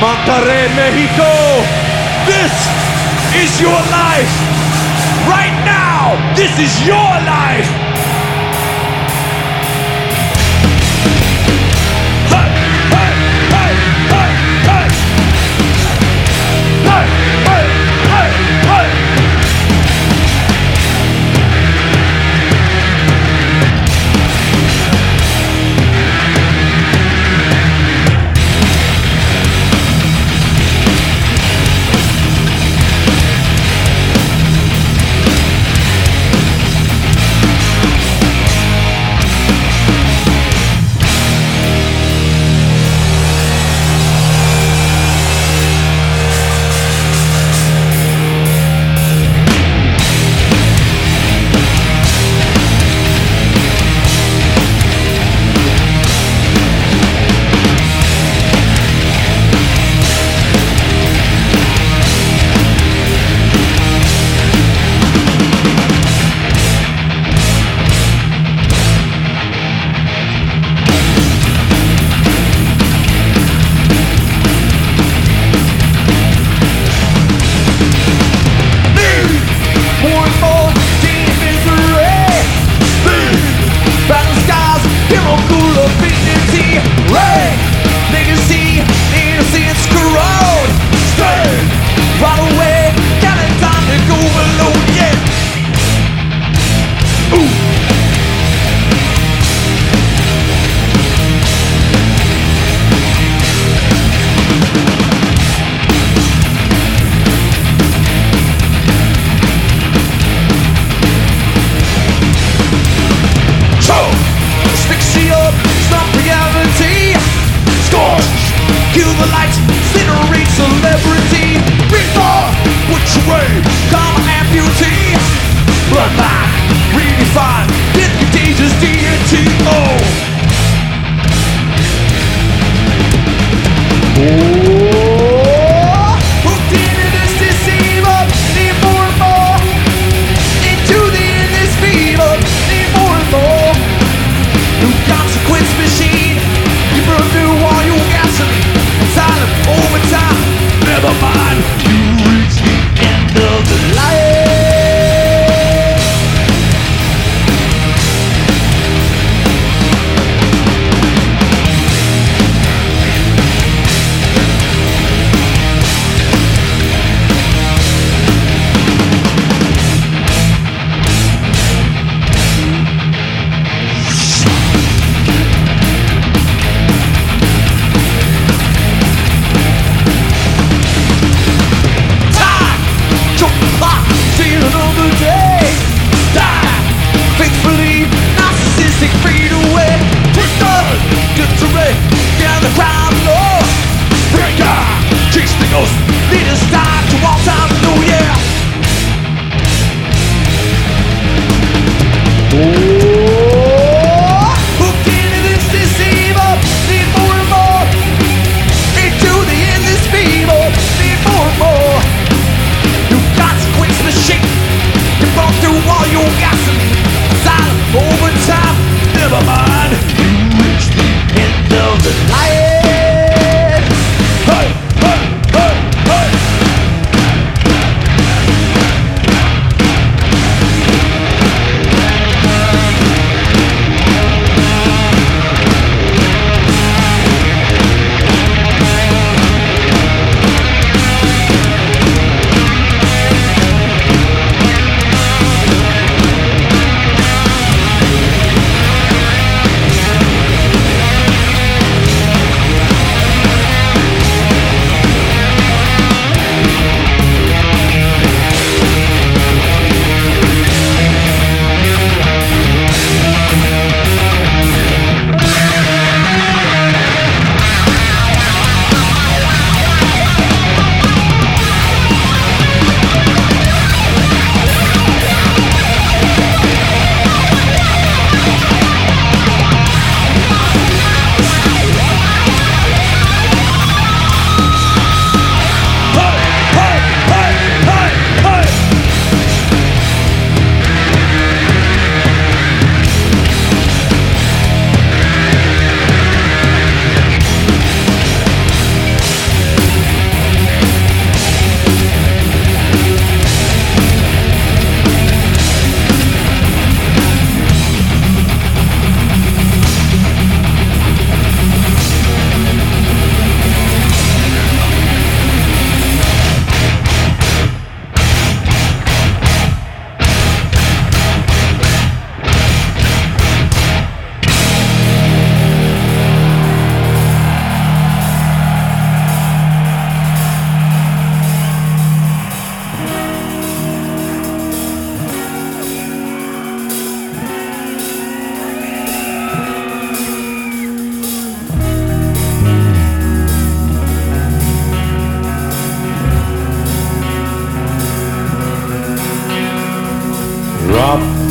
Monterrey, Mexico. This is your life. Right now, this is your life. celebrity Before. Witchery, karma and beauty? Bloodline, redefined, get the dangerous deity, oh. Need to start to walk.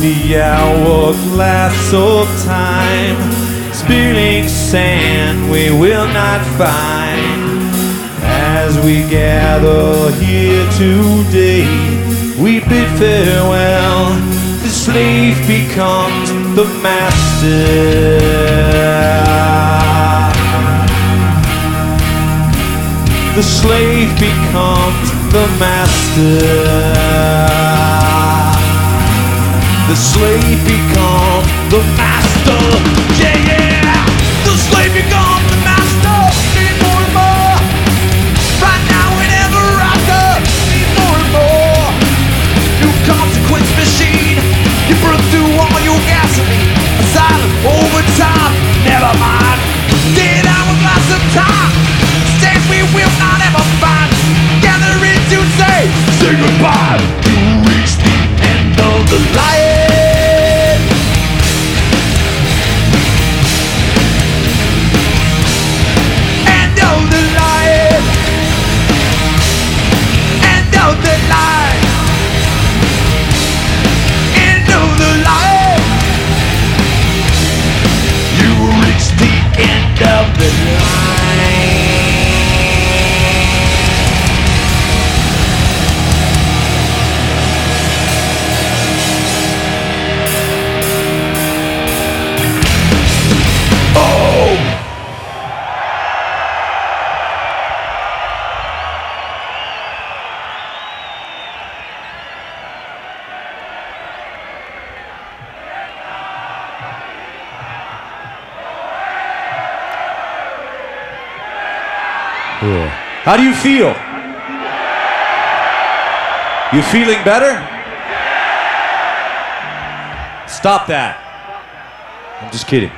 The hourglass of time, spilling sand we will not find. As we gather here today, we bid farewell. The slave becomes the master. The slave becomes the master. The slave becomes the master. Yeah, yeah. The slave becomes the master. Need more and more. Right now, whenever I come, need more and more. New consequence machine. You burn through all your gasoline. A silent overtime. Never mind. Dead hourglass of time. Stand we will not ever find. Gathering to say, say goodbye. How do you feel? You feeling better? Stop that. I'm just kidding.